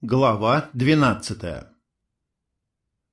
Глава двенадцатая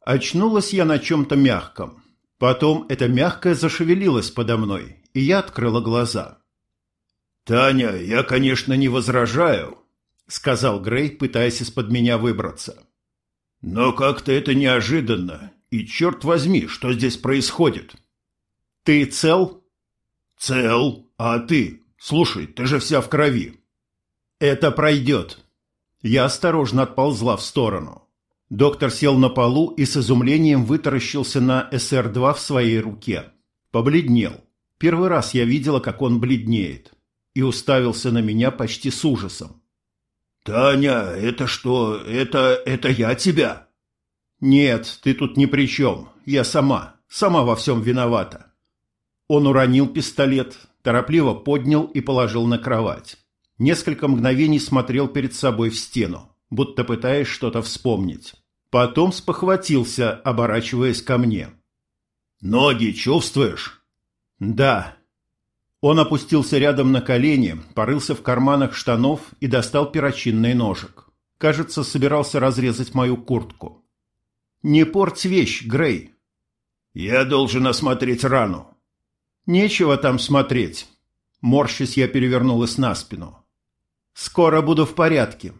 Очнулась я на чем-то мягком. Потом это мягкое зашевелилось подо мной, и я открыла глаза. «Таня, я, конечно, не возражаю», — сказал Грей, пытаясь из-под меня выбраться. «Но как-то это неожиданно, и черт возьми, что здесь происходит?» «Ты цел?» «Цел? А ты? Слушай, ты же вся в крови». «Это пройдет», я осторожно отползла в сторону. Доктор сел на полу и с изумлением вытаращился на СР-2 в своей руке. Побледнел. Первый раз я видела, как он бледнеет. И уставился на меня почти с ужасом. «Таня, это что? Это... это я тебя?» «Нет, ты тут ни при чем. Я сама. Сама во всем виновата». Он уронил пистолет, торопливо поднял и положил на кровать. Несколько мгновений смотрел перед собой в стену, будто пытаясь что-то вспомнить. Потом спохватился, оборачиваясь ко мне. «Ноги чувствуешь?» «Да». Он опустился рядом на колени, порылся в карманах штанов и достал перочинный ножик. Кажется, собирался разрезать мою куртку. «Не порть вещь, Грей!» «Я должен осмотреть рану». «Нечего там смотреть». Морщись, я перевернулась на спину. Скоро буду в порядке.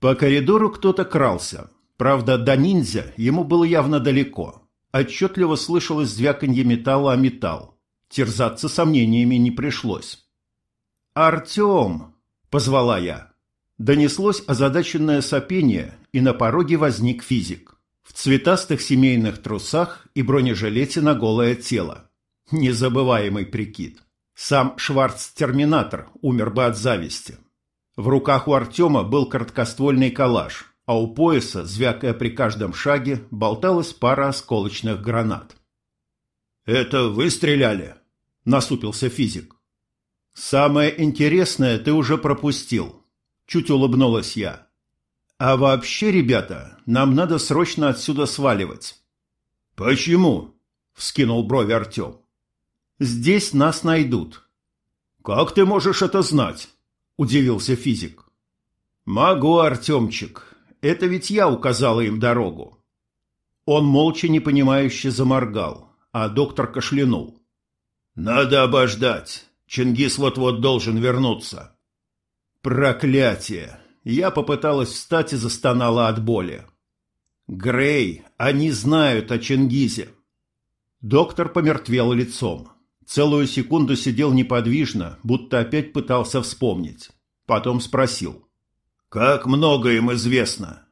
По коридору кто-то крался. Правда, до ниндзя ему было явно далеко. Отчетливо слышалось звяканье металла о металл. Терзаться сомнениями не пришлось. «Артем!» – позвала я. Донеслось озадаченное сопение, и на пороге возник физик. В цветастых семейных трусах и бронежилете на голое тело. Незабываемый прикид. Сам Шварц-терминатор умер бы от зависти. В руках у Артема был короткоствольный калаш, а у пояса, звякая при каждом шаге, болталась пара осколочных гранат. «Это вы стреляли?» – насупился физик. «Самое интересное ты уже пропустил», – чуть улыбнулась я. «А вообще, ребята, нам надо срочно отсюда сваливать». «Почему?» – вскинул брови Артем. Здесь нас найдут. Как ты можешь это знать? удивился физик. Могу, Артемчик. Это ведь я указала им дорогу. Он молча непонимающе заморгал, а доктор кашлянул. Надо обождать. Чингис вот-вот должен вернуться. Проклятие! Я попыталась встать и застонала от боли. Грей, они знают о Чингизе. Доктор помертвел лицом. Целую секунду сидел неподвижно, будто опять пытался вспомнить. Потом спросил. «Как много им известно?»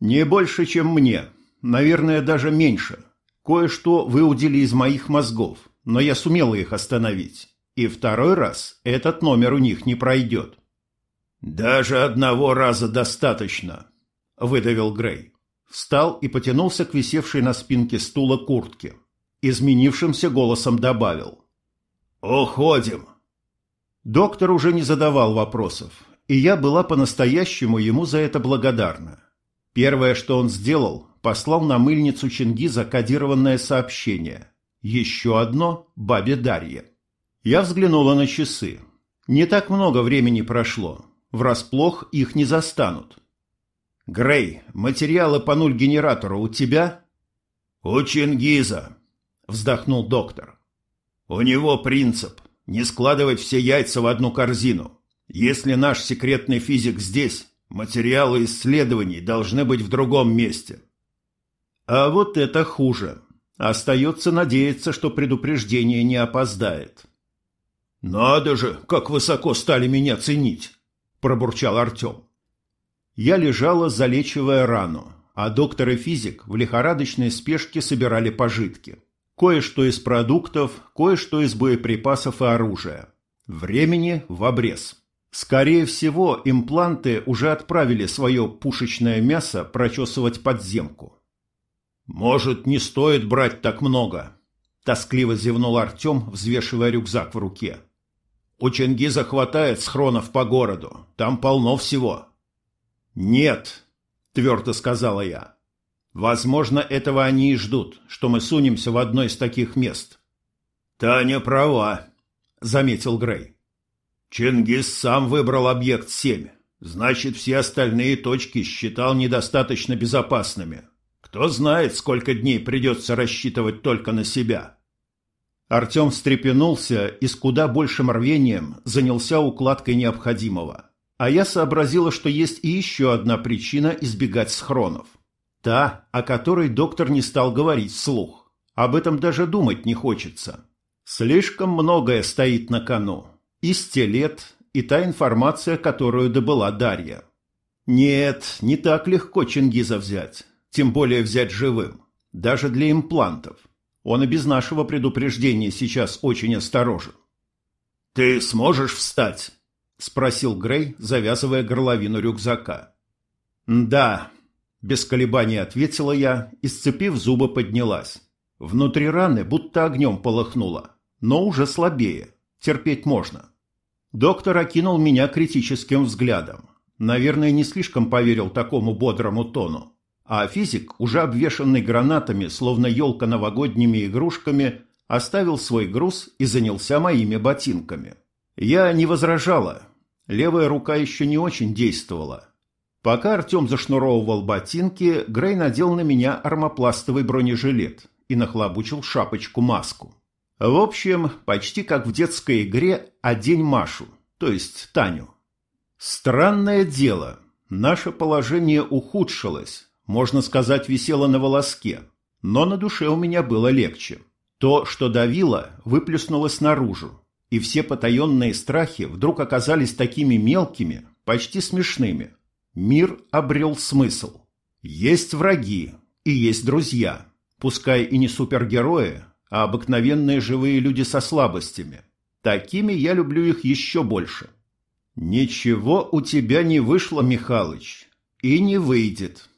«Не больше, чем мне. Наверное, даже меньше. Кое-что выудили из моих мозгов, но я сумела их остановить. И второй раз этот номер у них не пройдет». «Даже одного раза достаточно», — выдавил Грей. Встал и потянулся к висевшей на спинке стула куртке изменившимся голосом добавил. «Уходим!» Доктор уже не задавал вопросов, и я была по-настоящему ему за это благодарна. Первое, что он сделал, послал на мыльницу Чингиза кодированное сообщение. Еще одно – бабе Дарье. Я взглянула на часы. Не так много времени прошло. Врасплох их не застанут. «Грей, материалы по нуль-генератору у тебя?» «У Чингиза», вздохнул доктор. У него принцип не складывать все яйца в одну корзину. Если наш секретный физик здесь, материалы исследований должны быть в другом месте. А вот это хуже. Остается надеяться, что предупреждение не опоздает. «Надо же, как высоко стали меня ценить!» – пробурчал Артем. Я лежала, залечивая рану, а доктор и физик в лихорадочной спешке собирали пожитки. Кое-что из продуктов, кое-что из боеприпасов и оружия. Времени в обрез. Скорее всего, импланты уже отправили свое пушечное мясо прочесывать подземку. «Может, не стоит брать так много?» – тоскливо зевнул Артем, взвешивая рюкзак в руке. «У Чингиза хватает схронов по городу. Там полно всего». «Нет», – твердо сказала я. Возможно, этого они и ждут, что мы сунемся в одно из таких мест. Таня права, заметил Грей. Чингис сам выбрал объект 7. Значит, все остальные точки считал недостаточно безопасными. Кто знает, сколько дней придется рассчитывать только на себя. Артем встрепенулся и с куда большим рвением занялся укладкой необходимого. А я сообразила, что есть и еще одна причина избегать схронов. Та, о которой доктор не стал говорить вслух. Об этом даже думать не хочется. Слишком многое стоит на кону. И стилет, и та информация, которую добыла Дарья. Нет, не так легко Чингиза взять, тем более взять живым, даже для имплантов. Он и без нашего предупреждения сейчас очень осторожен. «Ты сможешь встать?» – спросил Грей, завязывая горловину рюкзака. «Да», – без колебаний ответила я и, сцепив зубы, поднялась. Внутри раны будто огнем полыхнуло, но уже слабее, терпеть можно. Доктор окинул меня критическим взглядом. Наверное, не слишком поверил такому бодрому тону. А физик, уже обвешанный гранатами, словно елка новогодними игрушками, оставил свой груз и занялся моими ботинками. Я не возражала. Левая рука еще не очень действовала. Пока Артем зашнуровывал ботинки, Грей надел на меня армопластовый бронежилет и нахлобучил шапочку-маску. В общем, почти как в детской игре «Одень Машу», то есть Таню. Странное дело, наше положение ухудшилось, можно сказать, висело на волоске, но на душе у меня было легче. То, что давило, выплеснулось наружу, и все потаенные страхи вдруг оказались такими мелкими, почти смешными. Мир обрел смысл. Есть враги и есть друзья, пускай и не супергерои, а обыкновенные живые люди со слабостями. Такими я люблю их еще больше. Ничего у тебя не вышло, Михалыч, и не выйдет.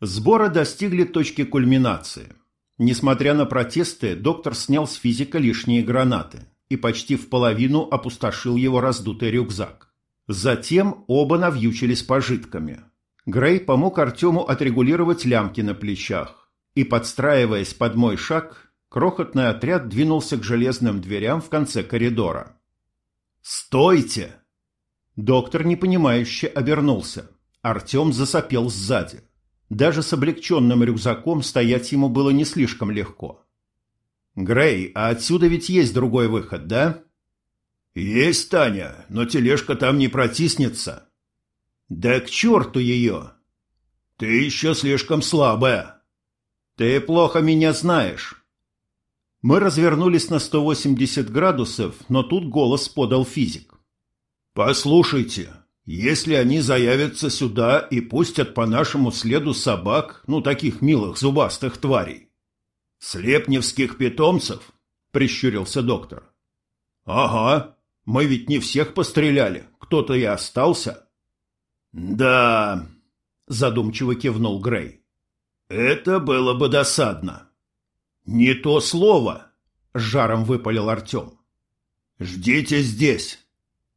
Сборы достигли точки кульминации. Несмотря на протесты, доктор снял с физика лишние гранаты и почти в половину опустошил его раздутый рюкзак. Затем оба навьючились пожитками. Грей помог Артему отрегулировать лямки на плечах и, подстраиваясь под мой шаг, крохотный отряд двинулся к железным дверям в конце коридора. «Стойте!» Доктор непонимающе обернулся. Артем засопел сзади. Даже с облегченным рюкзаком стоять ему было не слишком легко. «Грей, а отсюда ведь есть другой выход, да?» «Есть, Таня, но тележка там не протиснется». «Да к черту ее!» «Ты еще слишком слабая». «Ты плохо меня знаешь. Мы развернулись на 180 градусов, но тут голос подал физик. «Послушайте, если они заявятся сюда и пустят по нашему следу собак, ну, таких милых зубастых тварей...» «Слепневских питомцев?» — прищурился доктор. «Ага, мы ведь не всех постреляли, кто-то и остался». «Да...» — задумчиво кивнул Грей. «Это было бы досадно». «Не то слово!» — жаром выпалил Артем. «Ждите здесь!»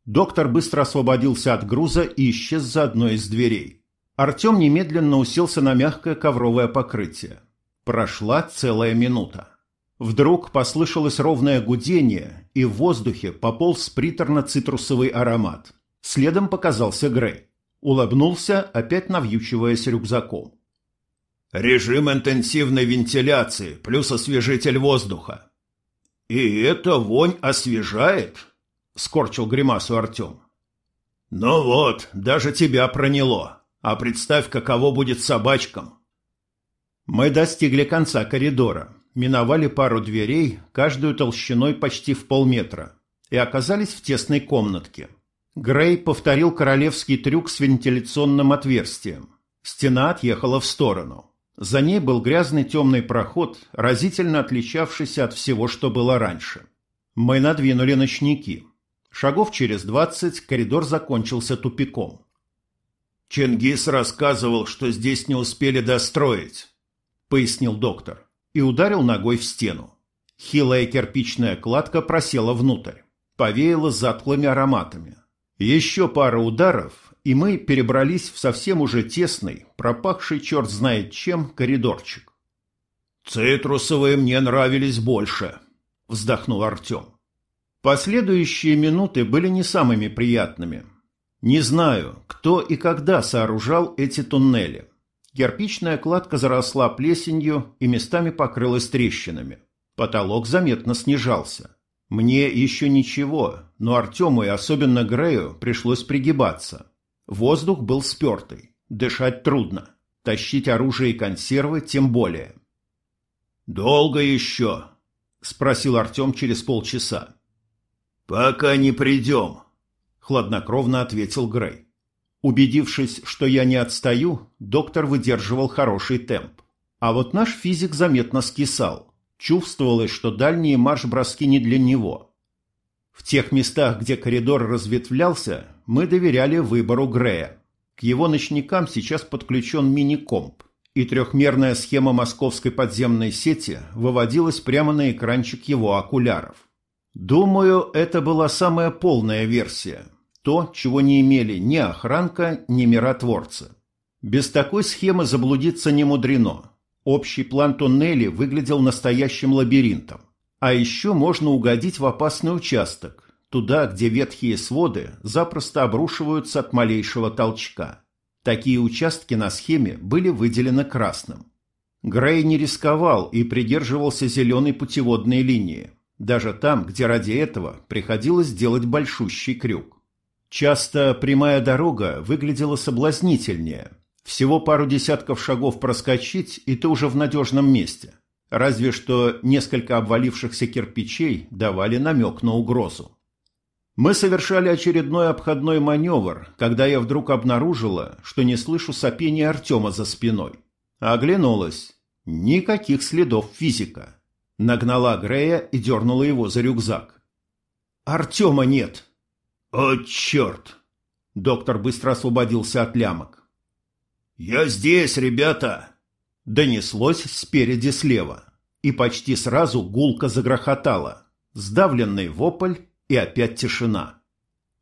Доктор быстро освободился от груза и исчез за одной из дверей. Артем немедленно уселся на мягкое ковровое покрытие. Прошла целая минута. Вдруг послышалось ровное гудение, и в воздухе пополз приторно-цитрусовый аромат. Следом показался Грей. Улыбнулся, опять навьючиваясь рюкзаком. Режим интенсивной вентиляции плюс освежитель воздуха. И эта вонь освежает? Скорчил гримасу Артем. Ну вот, даже тебя проняло. А представь, каково будет собачкам. Мы достигли конца коридора, миновали пару дверей, каждую толщиной почти в полметра, и оказались в тесной комнатке. Грей повторил королевский трюк с вентиляционным отверстием. Стена отъехала в сторону. За ней был грязный темный проход, разительно отличавшийся от всего, что было раньше. Мы надвинули ночники. Шагов через двадцать коридор закончился тупиком. «Чингис рассказывал, что здесь не успели достроить», — пояснил доктор, и ударил ногой в стену. Хилая кирпичная кладка просела внутрь, повеяла затхлыми ароматами. Еще пара ударов, и мы перебрались в совсем уже тесный, пропахший черт знает чем, коридорчик. «Цитрусовые мне нравились больше», — вздохнул Артем. Последующие минуты были не самыми приятными. Не знаю, кто и когда сооружал эти туннели. Кирпичная кладка заросла плесенью и местами покрылась трещинами. Потолок заметно снижался. Мне еще ничего, но Артему и особенно Грею пришлось пригибаться. Воздух был спертый, дышать трудно, тащить оружие и консервы тем более. «Долго еще?» – спросил Артем через полчаса. «Пока не придем», – хладнокровно ответил Грей. Убедившись, что я не отстаю, доктор выдерживал хороший темп. А вот наш физик заметно скисал. Чувствовалось, что дальние марш-броски не для него. В тех местах, где коридор разветвлялся, мы доверяли выбору Грея. К его ночникам сейчас подключен мини-комп, и трехмерная схема московской подземной сети выводилась прямо на экранчик его окуляров. Думаю, это была самая полная версия, то, чего не имели ни охранка, ни миротворцы. Без такой схемы заблудиться не мудрено. Общий план туннелей выглядел настоящим лабиринтом. А еще можно угодить в опасный участок, туда, где ветхие своды запросто обрушиваются от малейшего толчка. Такие участки на схеме были выделены красным. Грей не рисковал и придерживался зеленой путеводной линии, даже там, где ради этого приходилось делать большущий крюк. Часто прямая дорога выглядела соблазнительнее. Всего пару десятков шагов проскочить, и ты уже в надежном месте. Разве что несколько обвалившихся кирпичей давали намек на угрозу. Мы совершали очередной обходной маневр, когда я вдруг обнаружила, что не слышу сопения Артема за спиной. Оглянулась. Никаких следов физика. Нагнала Грея и дернула его за рюкзак. «Артема нет!» «О, черт!» Доктор быстро освободился от лямок. «Я здесь, ребята!» Донеслось спереди слева. И почти сразу гулко загрохотало. Сдавленный вопль и опять тишина.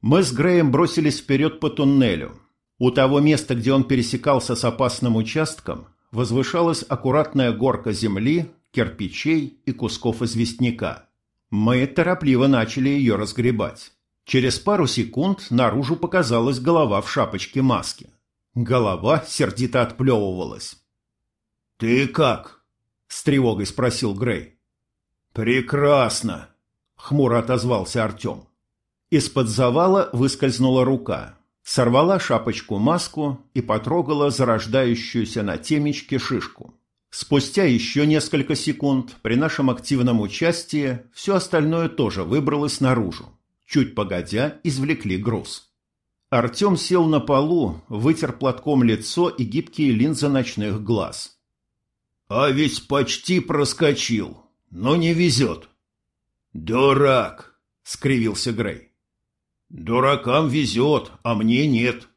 Мы с Греем бросились вперед по туннелю. У того места, где он пересекался с опасным участком, возвышалась аккуратная горка земли, кирпичей и кусков известняка. Мы торопливо начали ее разгребать. Через пару секунд наружу показалась голова в шапочке маски. Голова сердито отплевывалась. «Ты как?» — с тревогой спросил Грей. «Прекрасно!» — хмуро отозвался Артем. Из-под завала выскользнула рука, сорвала шапочку-маску и потрогала зарождающуюся на темечке шишку. Спустя еще несколько секунд при нашем активном участии все остальное тоже выбралось наружу. Чуть погодя, извлекли груз. Артем сел на полу, вытер платком лицо и гибкие линзы ночных глаз. «А ведь почти проскочил, но не везет». «Дурак!» — скривился Грей. «Дуракам везет, а мне нет».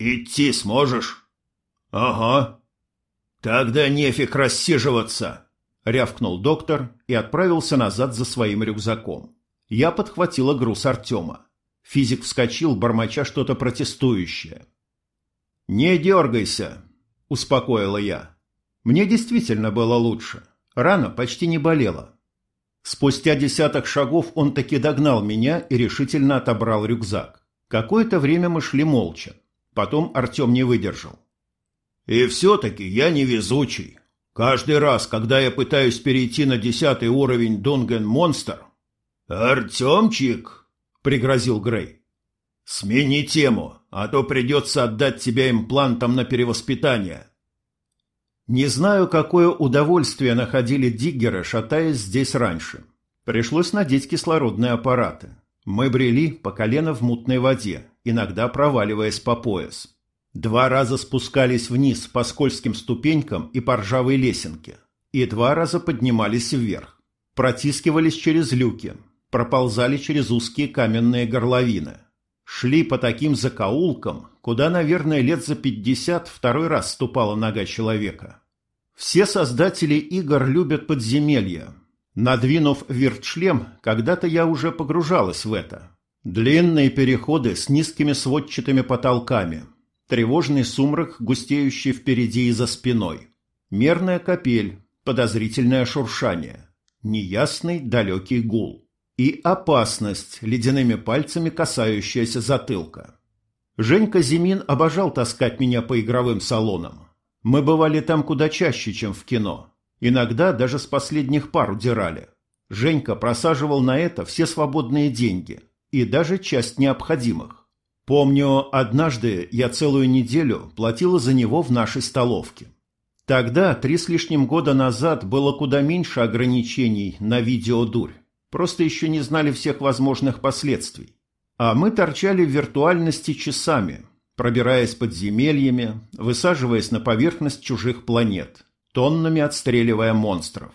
«Идти сможешь?» «Ага». «Тогда нефиг рассиживаться», — рявкнул доктор и отправился назад за своим рюкзаком. Я подхватила груз Артема. Физик вскочил, бормоча что-то протестующее. «Не дергайся», — успокоила я. Мне действительно было лучше. Рана почти не болела. Спустя десяток шагов он таки догнал меня и решительно отобрал рюкзак. Какое-то время мы шли молча. Потом Артем не выдержал. «И все-таки я невезучий. Каждый раз, когда я пытаюсь перейти на десятый уровень Дунген Монстр, «Артемчик!» — пригрозил Грей. «Смени тему, а то придется отдать тебя имплантам на перевоспитание». Не знаю, какое удовольствие находили диггеры, шатаясь здесь раньше. Пришлось надеть кислородные аппараты. Мы брели по колено в мутной воде, иногда проваливаясь по пояс. Два раза спускались вниз по скользким ступенькам и по ржавой лесенке. И два раза поднимались вверх. Протискивались через люки, проползали через узкие каменные горловины. Шли по таким закоулкам, куда, наверное, лет за пятьдесят второй раз ступала нога человека. Все создатели игр любят подземелья. Надвинув вертшлем, когда-то я уже погружалась в это. Длинные переходы с низкими сводчатыми потолками, тревожный сумрак, густеющий впереди и за спиной, мерная капель, подозрительное шуршание, неясный далекий гул и опасность, ледяными пальцами касающаяся затылка. Женька Зимин обожал таскать меня по игровым салонам. Мы бывали там куда чаще, чем в кино. Иногда даже с последних пар удирали. Женька просаживал на это все свободные деньги и даже часть необходимых. Помню, однажды я целую неделю платила за него в нашей столовке. Тогда, три с лишним года назад, было куда меньше ограничений на видеодурь. Просто еще не знали всех возможных последствий. А мы торчали в виртуальности часами, пробираясь подземельями, высаживаясь на поверхность чужих планет, тоннами отстреливая монстров.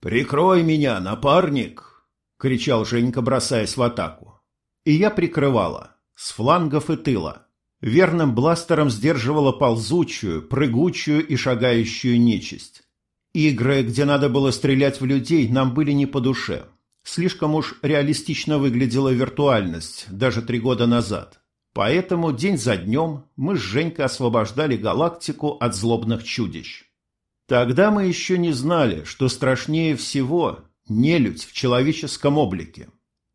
«Прикрой меня, напарник!» — кричал Женька, бросаясь в атаку. И я прикрывала, с флангов и тыла. Верным бластером сдерживала ползучую, прыгучую и шагающую нечисть. Игры, где надо было стрелять в людей, нам были не по душе. Слишком уж реалистично выглядела виртуальность, даже три года назад. Поэтому день за днем мы с Женькой освобождали галактику от злобных чудищ. Тогда мы еще не знали, что страшнее всего нелюдь в человеческом облике.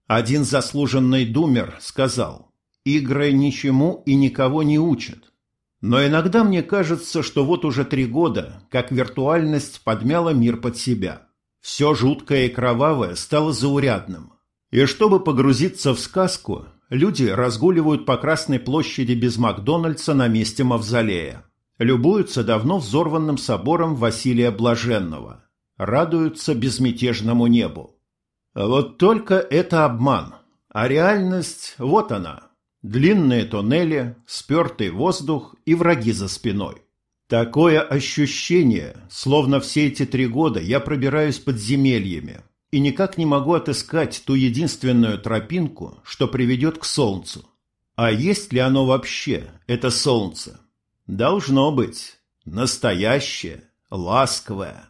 Один заслуженный думер сказал, «Игры ничему и никого не учат». Но иногда мне кажется, что вот уже три года, как виртуальность подмяла мир под себя. Все жуткое и кровавое стало заурядным. И чтобы погрузиться в сказку, люди разгуливают по Красной площади без Макдональдса на месте мавзолея любуются давно взорванным собором Василия Блаженного, радуются безмятежному небу. Вот только это обман, а реальность вот она. Длинные тоннели, спертый воздух и враги за спиной. Такое ощущение, словно все эти три года я пробираюсь подземельями и никак не могу отыскать ту единственную тропинку, что приведет к солнцу. А есть ли оно вообще, это солнце? Должно быть. Настоящее, ласковое,